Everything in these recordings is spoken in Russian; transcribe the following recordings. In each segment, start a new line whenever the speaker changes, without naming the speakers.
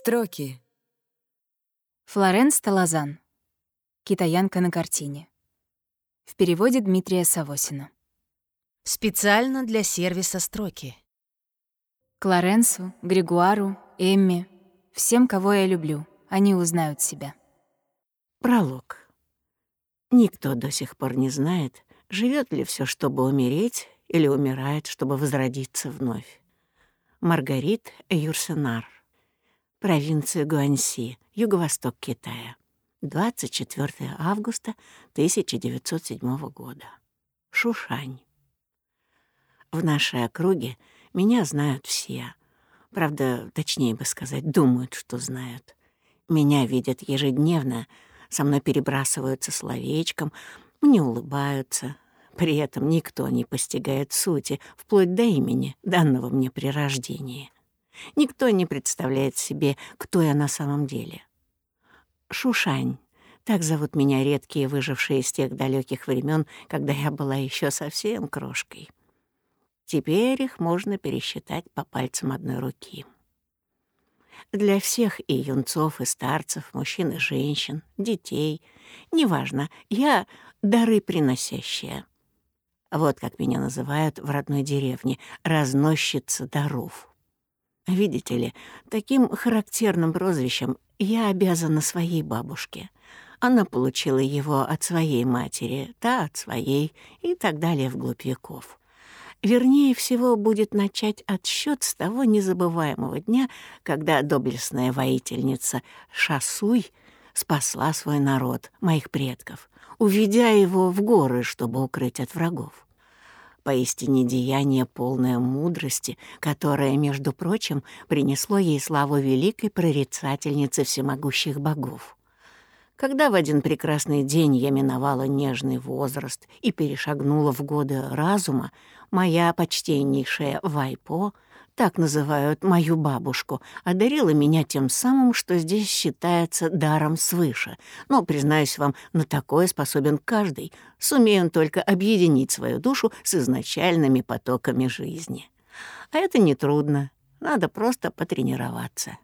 Строки.
Флоренс Талазан. Китаянка на картине. В переводе Дмитрия Савосина.
Специально для сервиса строки.
Клоренсу, Григуару, Эмми, всем, кого я люблю, они узнают себя.
Пролог. Никто до сих пор не знает, живет ли все, чтобы умереть, или умирает, чтобы возродиться вновь. Маргарит Юрсенар провинция Гуанси, юго-восток Китая. 24 августа 1907 года. Шушань. В нашей округе меня знают все. Правда, точнее бы сказать, думают, что знают. Меня видят ежедневно, со мной перебрасываются словечком, мне улыбаются. При этом никто не постигает сути, вплоть до имени, данного мне при рождении. Никто не представляет себе, кто я на самом деле. Шушань. Так зовут меня редкие выжившие из тех далеких времен, когда я была еще совсем крошкой. Теперь их можно пересчитать по пальцам одной руки. Для всех и юнцов, и старцев, мужчин и женщин, детей, неважно, я — дары приносящая. Вот как меня называют в родной деревне — разносчица даров. Видите ли, таким характерным прозвищем я обязана своей бабушке. Она получила его от своей матери, та от своей и так далее вглубь веков. Вернее всего будет начать отсчет с того незабываемого дня, когда доблестная воительница Шасуй спасла свой народ, моих предков, уведя его в горы, чтобы укрыть от врагов. Поистине деяние полное мудрости, которое, между прочим, принесло ей славу великой прорицательницы всемогущих богов. Когда в один прекрасный день я миновала нежный возраст и перешагнула в годы разума, моя почтеннейшая Вайпо — так называют мою бабушку, одарила меня тем самым, что здесь считается даром свыше. Но, признаюсь вам, на такое способен каждый, сумея он только объединить свою душу с изначальными потоками жизни. А это нетрудно, надо просто потренироваться.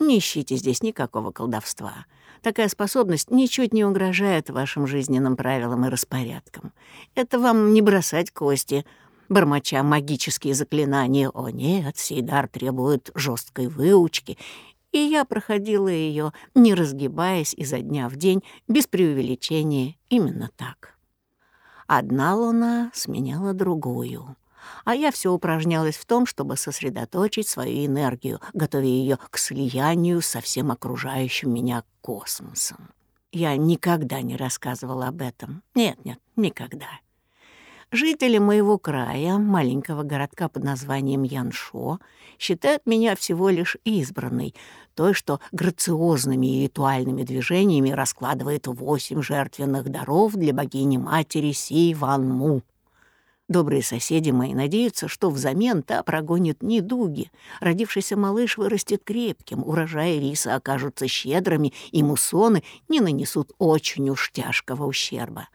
Не ищите здесь никакого колдовства. Такая способность ничуть не угрожает вашим жизненным правилам и распорядкам. Это вам не бросать кости — бормоча магические заклинания. О нет, сей дар требует жесткой выучки, и я проходила ее, не разгибаясь изо дня в день, без преувеличения, именно так. Одна луна сменяла другую, а я все упражнялась в том, чтобы сосредоточить свою энергию, готовя ее к слиянию со всем окружающим меня космосом. Я никогда не рассказывала об этом. Нет-нет, никогда. Жители моего края, маленького городка под названием Яншо, считают меня всего лишь избранной, той, что грациозными и ритуальными движениями раскладывает восемь жертвенных даров для богини-матери Си Ван Му. Добрые соседи мои надеются, что взамен та прогонит недуги. Родившийся малыш вырастет крепким, урожаи риса окажутся щедрыми, и муссоны не нанесут очень уж тяжкого ущерба.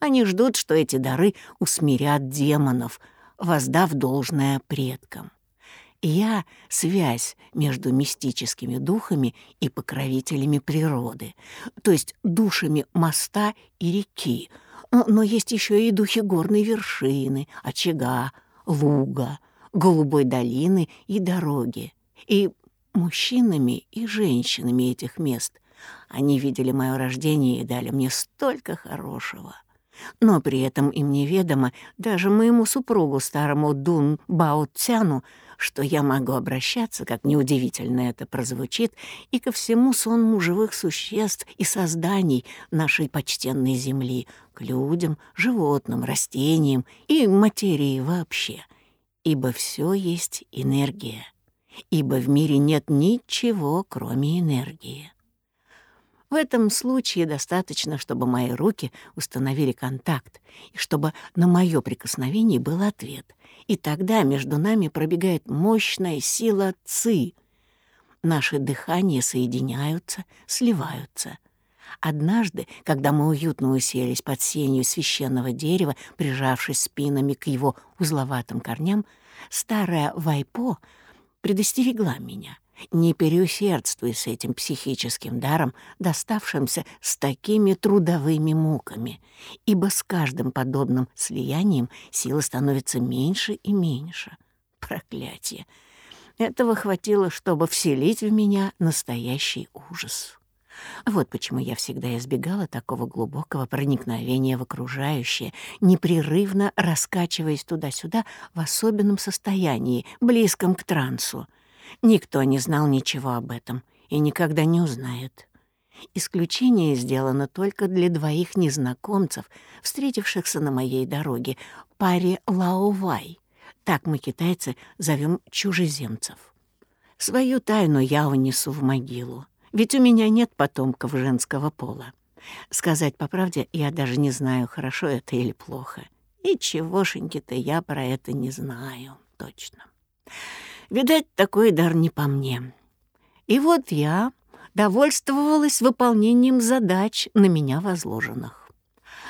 Они ждут, что эти дары усмирят демонов, воздав должное предкам. Я — связь между мистическими духами и покровителями природы, то есть душами моста и реки, но есть еще и духи горной вершины, очага, луга, голубой долины и дороги, и мужчинами и женщинами этих мест. Они видели мое рождение и дали мне столько хорошего — но при этом им неведомо даже моему супругу, старому Дун Бао Цяну, что я могу обращаться, как неудивительно это прозвучит, и ко всему сонму живых существ и созданий нашей почтенной Земли, к людям, животным, растениям и материи вообще. Ибо все есть энергия. Ибо в мире нет ничего, кроме энергии. В этом случае достаточно, чтобы мои руки установили контакт, и чтобы на мое прикосновение был ответ. И тогда между нами пробегает мощная сила ЦИ. Наши дыхания соединяются, сливаются. Однажды, когда мы уютно уселись под сенью священного дерева, прижавшись спинами к его узловатым корням, старая Вайпо предостерегла меня — Не переусердствуй с этим психическим даром, доставшимся с такими трудовыми муками, ибо с каждым подобным слиянием сила становится меньше и меньше. Проклятие! Этого хватило, чтобы вселить в меня настоящий ужас. Вот почему я всегда избегала такого глубокого проникновения в окружающее, непрерывно раскачиваясь туда-сюда в особенном состоянии, близком к трансу. Никто не знал ничего об этом и никогда не узнает. Исключение сделано только для двоих незнакомцев, встретившихся на моей дороге, паре Лаовай. Так мы, китайцы, зовем чужеземцев. Свою тайну я унесу в могилу. Ведь у меня нет потомков женского пола. Сказать по правде, я даже не знаю, хорошо это или плохо. И чегошеньки-то я про это не знаю точно. Видать, такой дар не по мне. И вот я довольствовалась выполнением задач на меня возложенных.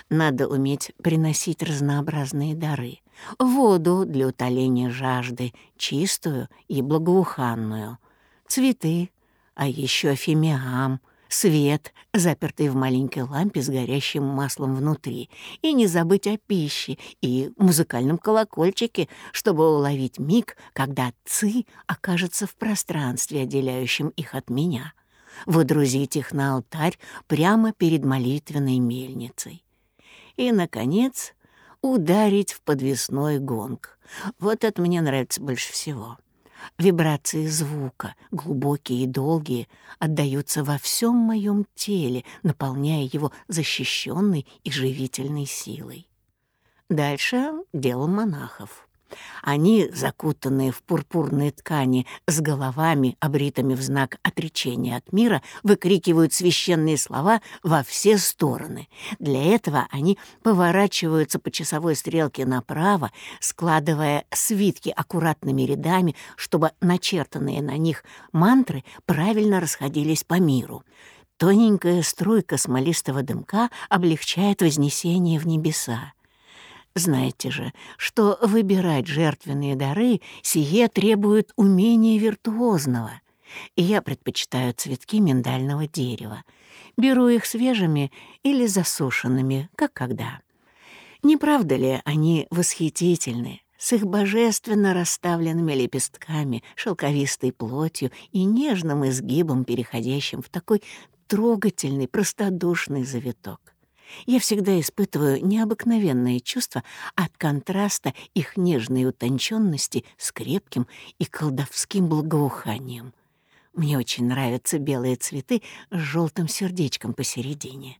Надо уметь приносить разнообразные дары. Воду для утоления жажды, чистую и благоуханную, цветы, а еще фимиам, свет, запертый в маленькой лампе с горящим маслом внутри, и не забыть о пище и музыкальном колокольчике, чтобы уловить миг, когда ци окажется в пространстве, отделяющем их от меня. Выдрузить их на алтарь прямо перед молитвенной мельницей. И, наконец, ударить в подвесной гонг. Вот это мне нравится больше всего. Вибрации звука, глубокие и долгие, отдаются во всем моем теле, наполняя его защищенной и живительной силой. Дальше дело монахов. Они, закутанные в пурпурные ткани, с головами, обритыми в знак отречения от мира, выкрикивают священные слова во все стороны. Для этого они поворачиваются по часовой стрелке направо, складывая свитки аккуратными рядами, чтобы начертанные на них мантры правильно расходились по миру. Тоненькая струйка смолистого дымка облегчает вознесение в небеса. Знаете же, что выбирать жертвенные дары сие требует умения виртуозного, и я предпочитаю цветки миндального дерева. Беру их свежими или засушенными, как когда. Не правда ли они восхитительны, с их божественно расставленными лепестками, шелковистой плотью и нежным изгибом, переходящим в такой трогательный, простодушный завиток? Я всегда испытываю необыкновенные чувства от контраста их нежной утонченности с крепким и колдовским благоуханием. Мне очень нравятся белые цветы с желтым сердечком посередине.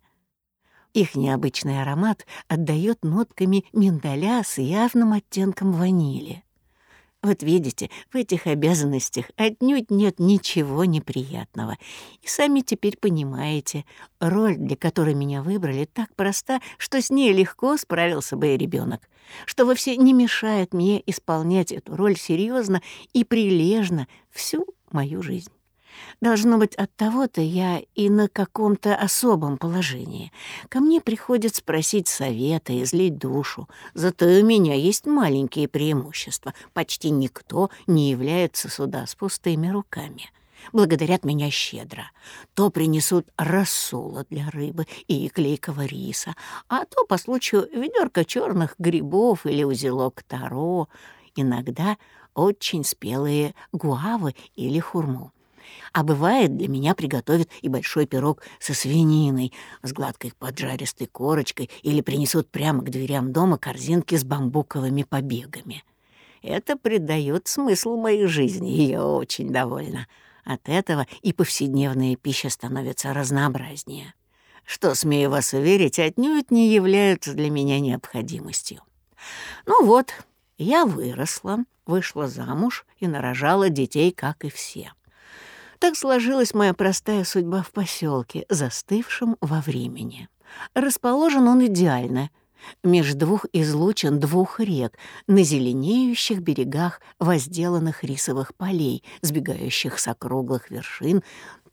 Их необычный аромат отдает нотками миндаля с явным оттенком ванили. Вот видите, в этих обязанностях отнюдь нет ничего неприятного. И сами теперь понимаете, роль, для которой меня выбрали, так проста, что с ней легко справился бы и ребенок, что вовсе не мешает мне исполнять эту роль серьезно и прилежно всю мою жизнь. Должно быть, от того-то я и на каком-то особом положении. Ко мне приходят спросить совета и злить душу. Зато у меня есть маленькие преимущества. Почти никто не является сюда с пустыми руками. Благодарят меня щедро. То принесут рассола для рыбы и клейкого риса, а то по случаю ведерко черных грибов или узелок таро. Иногда очень спелые гуавы или хурму. А бывает, для меня приготовят и большой пирог со свининой, с гладкой поджаристой корочкой или принесут прямо к дверям дома корзинки с бамбуковыми побегами. Это придает смысл моей жизни, и я очень довольна. От этого и повседневная пища становится разнообразнее. Что, смею вас уверить, отнюдь не являются для меня необходимостью. Ну вот, я выросла, вышла замуж и нарожала детей, как и все. Так сложилась моя простая судьба в поселке, застывшем во времени. Расположен он идеально, меж двух излучин двух рек, на зеленеющих берегах возделанных рисовых полей, сбегающих с округлых вершин,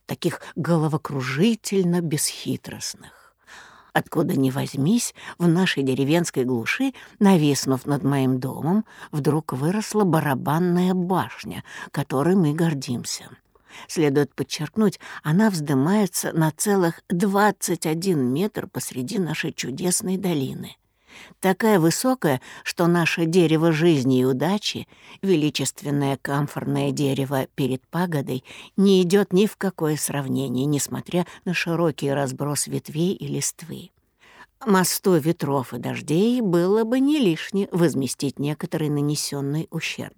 таких головокружительно бесхитростных. Откуда ни возьмись, в нашей деревенской глуши, нависнув над моим домом, вдруг выросла барабанная башня, которой мы гордимся — Следует подчеркнуть, она вздымается на целых 21 метр посреди нашей чудесной долины. Такая высокая, что наше дерево жизни и удачи, величественное камфорное дерево перед пагодой, не идет ни в какое сравнение, несмотря на широкий разброс ветвей и листвы. Мосту ветров и дождей было бы не лишне возместить некоторый нанесенный ущерб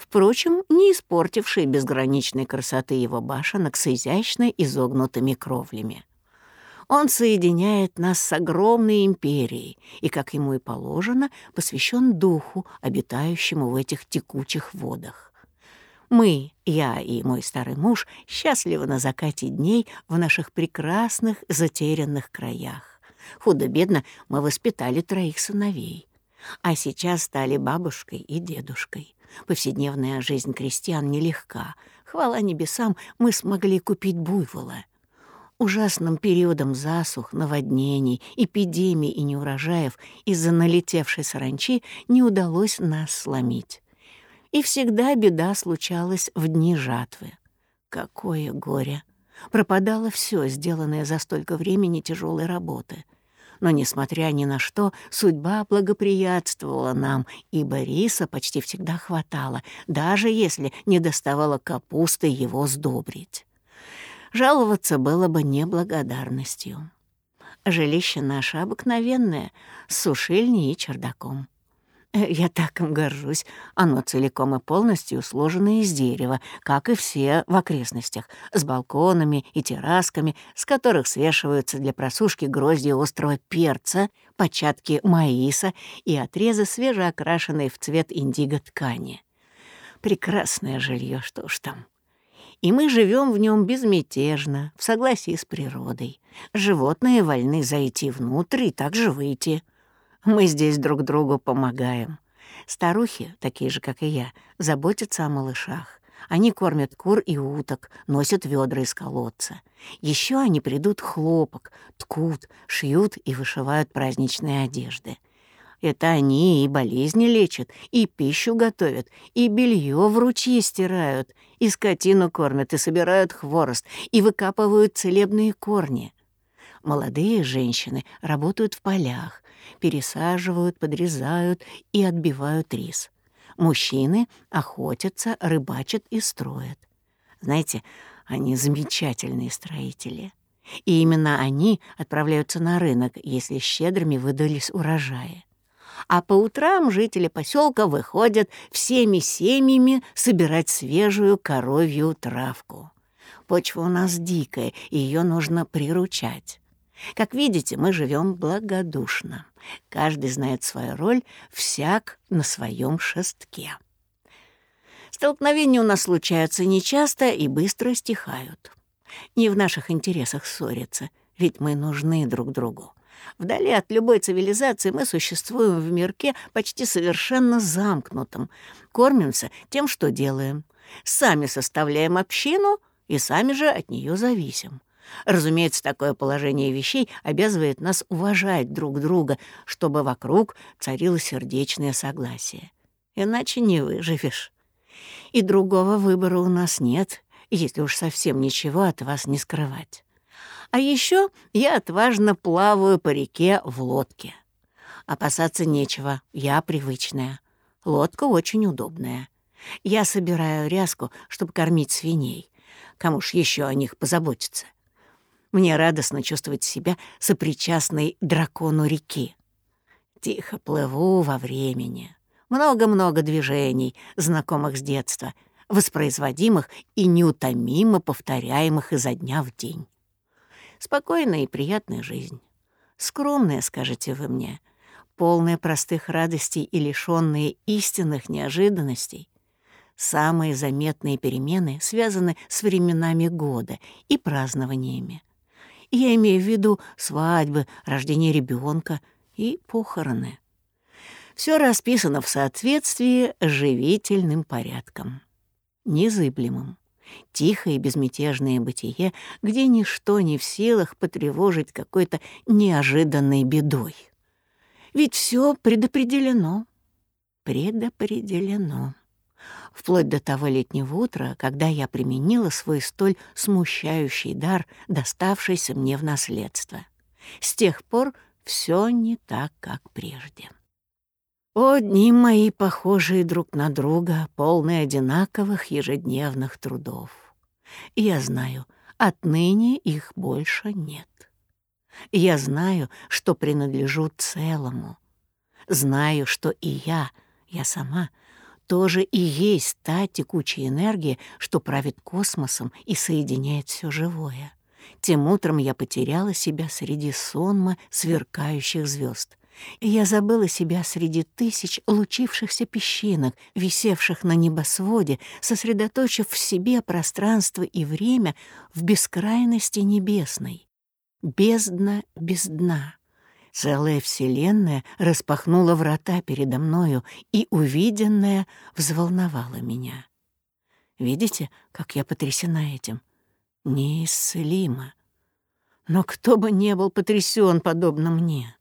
впрочем, не испортивший безграничной красоты его башенок с изящно изогнутыми кровлями. Он соединяет нас с огромной империей и, как ему и положено, посвящен духу, обитающему в этих текучих водах. Мы, я и мой старый муж, счастливы на закате дней в наших прекрасных затерянных краях. Худо-бедно мы воспитали троих сыновей, а сейчас стали бабушкой и дедушкой. Повседневная жизнь крестьян нелегка. Хвала небесам, мы смогли купить буйвола. Ужасным периодом засух, наводнений, эпидемий и неурожаев из-за налетевшей саранчи не удалось нас сломить. И всегда беда случалась в дни жатвы. Какое горе! Пропадало все, сделанное за столько времени тяжелой работы — но, несмотря ни на что, судьба благоприятствовала нам, и Бориса почти всегда хватало, даже если не доставало капусты его сдобрить. Жаловаться было бы неблагодарностью. Жилище наше обыкновенное, с сушильней и чердаком. Э, я так им горжусь. Оно целиком и полностью сложено из дерева, как и все в окрестностях, с балконами и террасками, с которых свешиваются для просушки грозди острого перца, початки маиса и отрезы свежеокрашенной в цвет индиго ткани. Прекрасное жилье, что ж там. И мы живем в нем безмятежно, в согласии с природой. Животные вольны зайти внутрь и также выйти — мы здесь друг другу помогаем. Старухи, такие же, как и я, заботятся о малышах. Они кормят кур и уток, носят ведра из колодца. Еще они придут хлопок, ткут, шьют и вышивают праздничные одежды. Это они и болезни лечат, и пищу готовят, и белье в ручье стирают, и скотину кормят, и собирают хворост, и выкапывают целебные корни. Молодые женщины работают в полях, пересаживают, подрезают и отбивают рис. Мужчины охотятся, рыбачат и строят. Знаете, они замечательные строители. И именно они отправляются на рынок, если щедрыми выдались урожаи. А по утрам жители поселка выходят всеми семьями собирать свежую коровью травку. Почва у нас дикая, и ее нужно приручать. Как видите, мы живем благодушно. Каждый знает свою роль, всяк на своем шестке. Столкновения у нас случаются нечасто и быстро стихают. Не в наших интересах ссориться, ведь мы нужны друг другу. Вдали от любой цивилизации мы существуем в мирке почти совершенно замкнутом, кормимся тем, что делаем, сами составляем общину и сами же от нее зависим. Разумеется, такое положение вещей обязывает нас уважать друг друга, чтобы вокруг царило сердечное согласие. Иначе не выживешь. И другого выбора у нас нет, если уж совсем ничего от вас не скрывать. А еще я отважно плаваю по реке в лодке. Опасаться нечего, я привычная. Лодка очень удобная. Я собираю ряску, чтобы кормить свиней. Кому ж еще о них позаботиться? Мне радостно чувствовать себя сопричастной дракону реки. Тихо плыву во времени. Много-много движений, знакомых с детства, воспроизводимых и неутомимо повторяемых изо дня в день. Спокойная и приятная жизнь. Скромная, скажете вы мне, полная простых радостей и лишённая истинных неожиданностей. Самые заметные перемены связаны с временами года и празднованиями. Я имею в виду свадьбы, рождение ребенка и похороны. Все расписано в соответствии с живительным порядком. Незыблемым. Тихое и безмятежное бытие, где ничто не в силах потревожить какой-то неожиданной бедой. Ведь все предопределено. Предопределено. Вплоть до того летнего утра, когда я применила свой столь смущающий дар, доставшийся мне в наследство. С тех пор все не так, как прежде. О, дни мои, похожие друг на друга, полные одинаковых ежедневных трудов. Я знаю, отныне их больше нет. Я знаю, что принадлежу целому. Знаю, что и я, я сама, тоже и есть та текучая энергия, что правит космосом и соединяет все живое. Тем утром я потеряла себя среди сонма сверкающих звезд. Я забыла себя среди тысяч лучившихся песчинок, висевших на небосводе, сосредоточив в себе пространство и время в бескрайности небесной. Бездна без дна. Целая вселенная распахнула врата передо мною, и увиденное взволновало меня. Видите, как я потрясена этим? Неисцелимо. Но кто бы не был потрясен подобно мне?